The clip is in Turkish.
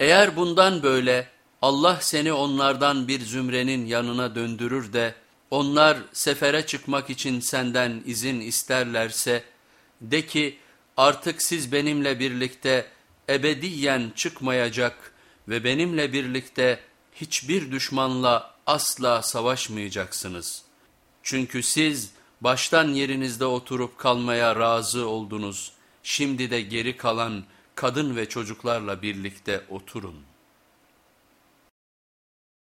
Eğer bundan böyle Allah seni onlardan bir zümrenin yanına döndürür de onlar sefere çıkmak için senden izin isterlerse de ki artık siz benimle birlikte ebediyen çıkmayacak ve benimle birlikte hiçbir düşmanla asla savaşmayacaksınız. Çünkü siz baştan yerinizde oturup kalmaya razı oldunuz. Şimdi de geri kalan kadın ve çocuklarla birlikte oturun.''